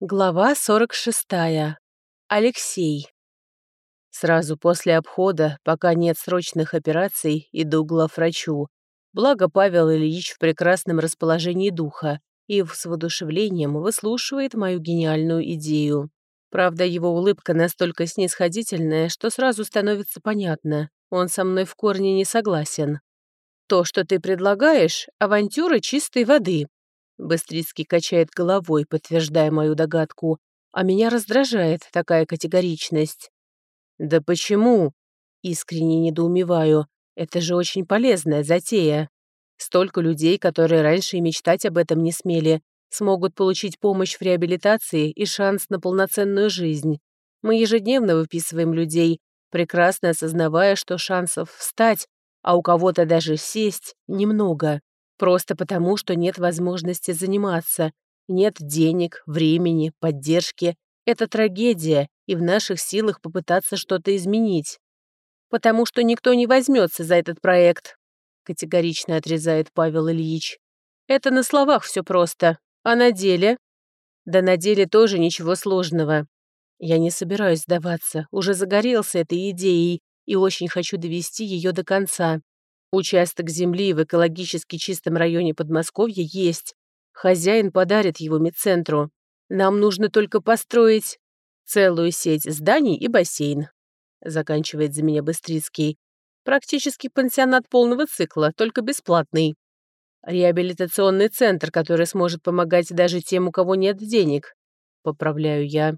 Глава 46. Алексей. Сразу после обхода, пока нет срочных операций, иду к главврачу. Благо Павел Ильич в прекрасном расположении духа и с воодушевлением выслушивает мою гениальную идею. Правда, его улыбка настолько снисходительная, что сразу становится понятно, он со мной в корне не согласен. «То, что ты предлагаешь, авантюра чистой воды», Быстрицкий качает головой, подтверждая мою догадку, а меня раздражает такая категоричность. «Да почему?» Искренне недоумеваю. Это же очень полезная затея. Столько людей, которые раньше и мечтать об этом не смели, смогут получить помощь в реабилитации и шанс на полноценную жизнь. Мы ежедневно выписываем людей, прекрасно осознавая, что шансов встать, а у кого-то даже сесть, немного. Просто потому, что нет возможности заниматься, нет денег, времени, поддержки. Это трагедия, и в наших силах попытаться что-то изменить. Потому что никто не возьмется за этот проект, категорично отрезает Павел Ильич. Это на словах все просто, а на деле? Да на деле тоже ничего сложного. Я не собираюсь сдаваться, уже загорелся этой идеей и очень хочу довести ее до конца. Участок земли в экологически чистом районе Подмосковья есть. Хозяин подарит его медцентру. Нам нужно только построить целую сеть зданий и бассейн. Заканчивает за меня Быстрицкий. Практически пансионат полного цикла, только бесплатный. Реабилитационный центр, который сможет помогать даже тем, у кого нет денег. Поправляю я.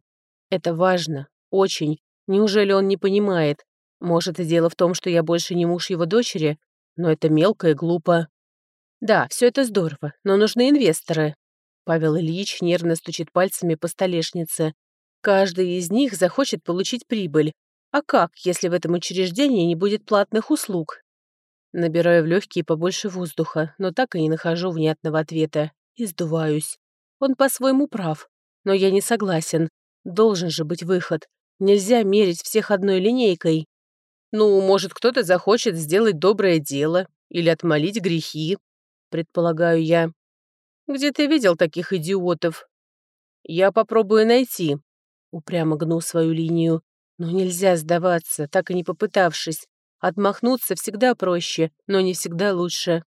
Это важно. Очень. Неужели он не понимает? Может, дело в том, что я больше не муж его дочери? Но это мелко и глупо. Да, все это здорово, но нужны инвесторы. Павел Ильич нервно стучит пальцами по столешнице. Каждый из них захочет получить прибыль. А как, если в этом учреждении не будет платных услуг? Набираю в легкие побольше воздуха, но так и не нахожу внятного ответа. И сдуваюсь. Он по-своему прав. Но я не согласен. Должен же быть выход. Нельзя мерить всех одной линейкой. Ну, может, кто-то захочет сделать доброе дело или отмолить грехи, предполагаю я. Где ты видел таких идиотов? Я попробую найти. Упрямо гну свою линию. Но нельзя сдаваться, так и не попытавшись. Отмахнуться всегда проще, но не всегда лучше.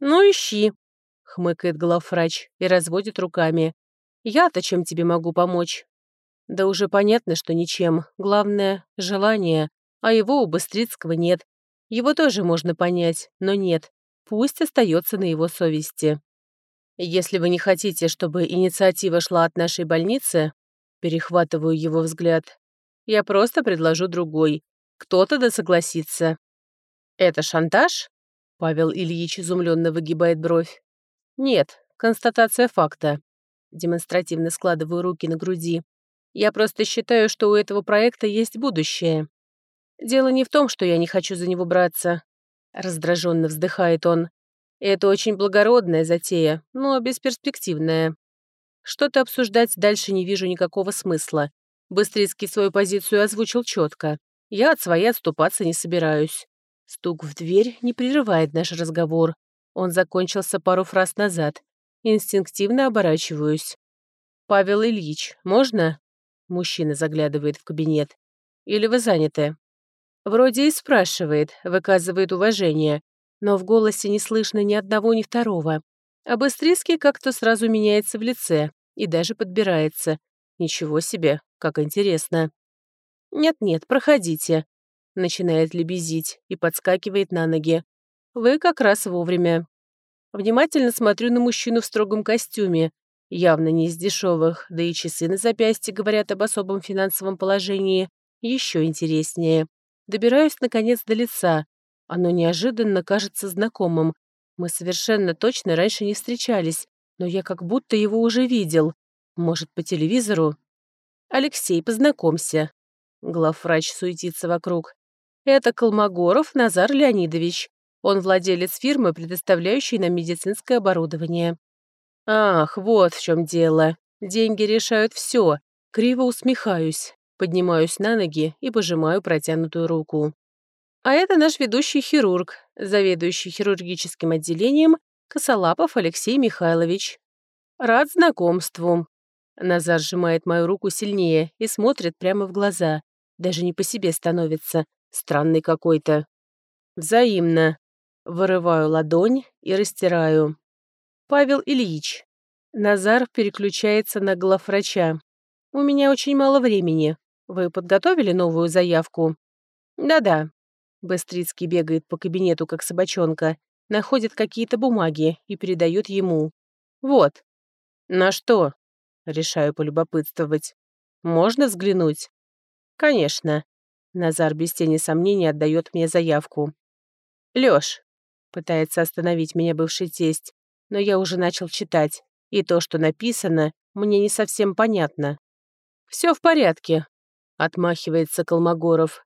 «Ну, ищи», — хмыкает главврач и разводит руками. «Я-то чем тебе могу помочь?» «Да уже понятно, что ничем. Главное — желание а его у Быстрицкого нет. Его тоже можно понять, но нет. Пусть остается на его совести. Если вы не хотите, чтобы инициатива шла от нашей больницы, перехватываю его взгляд, я просто предложу другой. Кто-то да согласится. Это шантаж? Павел Ильич изумленно выгибает бровь. Нет, констатация факта. Демонстративно складываю руки на груди. Я просто считаю, что у этого проекта есть будущее. Дело не в том, что я не хочу за него браться. Раздраженно вздыхает он. Это очень благородная затея, но бесперспективная. Что-то обсуждать дальше не вижу никакого смысла. Быстрицкий свою позицию озвучил четко. Я от своей отступаться не собираюсь. Стук в дверь не прерывает наш разговор. Он закончился пару фраз назад. Инстинктивно оборачиваюсь. «Павел Ильич, можно?» Мужчина заглядывает в кабинет. «Или вы заняты?» Вроде и спрашивает, выказывает уважение, но в голосе не слышно ни одного, ни второго. А Быстрицкий как-то сразу меняется в лице и даже подбирается. Ничего себе, как интересно. «Нет-нет, проходите», — начинает лебезить и подскакивает на ноги. «Вы как раз вовремя». Внимательно смотрю на мужчину в строгом костюме, явно не из дешевых, да и часы на запястье говорят об особом финансовом положении. Еще интереснее. Добираюсь, наконец, до лица. Оно неожиданно кажется знакомым. Мы совершенно точно раньше не встречались, но я как будто его уже видел. Может, по телевизору? «Алексей, познакомься». Главврач суетится вокруг. «Это Колмогоров Назар Леонидович. Он владелец фирмы, предоставляющей нам медицинское оборудование». «Ах, вот в чем дело. Деньги решают все. Криво усмехаюсь. Поднимаюсь на ноги и пожимаю протянутую руку. А это наш ведущий хирург, заведующий хирургическим отделением Косолапов Алексей Михайлович. Рад знакомству. Назар сжимает мою руку сильнее и смотрит прямо в глаза. Даже не по себе становится. Странный какой-то. Взаимно. Вырываю ладонь и растираю. Павел Ильич. Назар переключается на главврача. У меня очень мало времени. Вы подготовили новую заявку? Да-да. Быстрицкий бегает по кабинету, как собачонка, находит какие-то бумаги и передает ему. Вот. На что? Решаю полюбопытствовать. Можно взглянуть? Конечно. Назар без тени сомнений отдает мне заявку. Лёш, пытается остановить меня бывший тесть, но я уже начал читать, и то, что написано, мне не совсем понятно. Все в порядке», — отмахивается Колмогоров.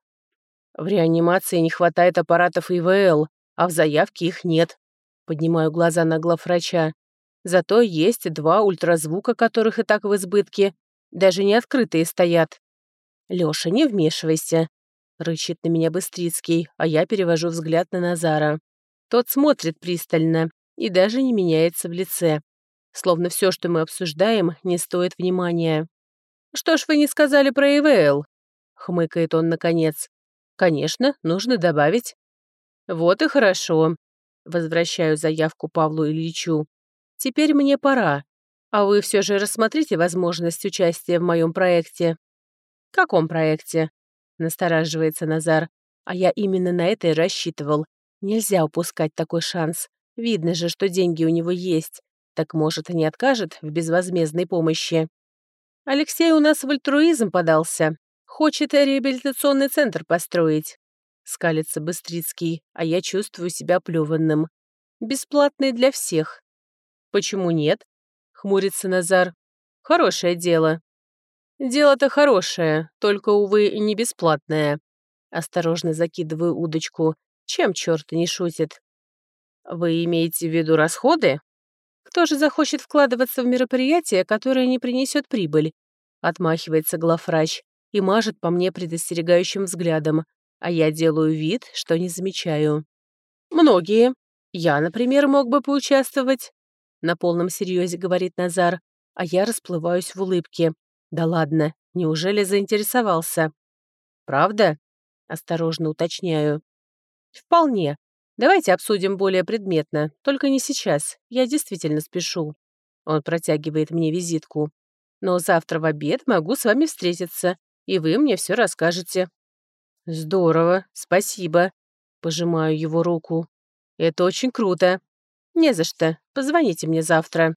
«В реанимации не хватает аппаратов ИВЛ, а в заявке их нет». Поднимаю глаза на главврача. Зато есть два ультразвука, которых и так в избытке. Даже не открытые стоят. «Лёша, не вмешивайся», — рычит на меня Быстрицкий, а я перевожу взгляд на Назара. Тот смотрит пристально и даже не меняется в лице. Словно все, что мы обсуждаем, не стоит внимания. «Что ж вы не сказали про ИВЛ?» — хмыкает он наконец. «Конечно, нужно добавить». «Вот и хорошо». Возвращаю заявку Павлу Ильичу. «Теперь мне пора. А вы все же рассмотрите возможность участия в моем проекте». «Каком проекте?» — настораживается Назар. «А я именно на это и рассчитывал. Нельзя упускать такой шанс. Видно же, что деньги у него есть. Так, может, и не откажет в безвозмездной помощи?» Алексей у нас в альтруизм подался. Хочет реабилитационный центр построить. Скалится Быстрицкий, а я чувствую себя плеванным. Бесплатный для всех. Почему нет? Хмурится Назар. Хорошее дело. Дело-то хорошее, только, увы, не бесплатное. Осторожно закидываю удочку. Чем черт не шутит? Вы имеете в виду расходы? Кто же захочет вкладываться в мероприятие, которое не принесет прибыль? Отмахивается главврач и мажет по мне предостерегающим взглядом, а я делаю вид, что не замечаю. Многие. Я, например, мог бы поучаствовать. На полном серьезе говорит Назар, а я расплываюсь в улыбке. Да ладно, неужели заинтересовался? Правда? Осторожно уточняю. Вполне. Давайте обсудим более предметно, только не сейчас. Я действительно спешу. Он протягивает мне визитку. Но завтра в обед могу с вами встретиться, и вы мне все расскажете. Здорово, спасибо. Пожимаю его руку. Это очень круто. Не за что. Позвоните мне завтра.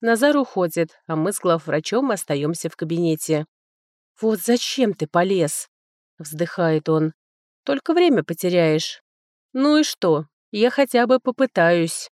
Назар уходит, а мы с главврачом остаемся в кабинете. «Вот зачем ты полез?» — вздыхает он. «Только время потеряешь». «Ну и что? Я хотя бы попытаюсь».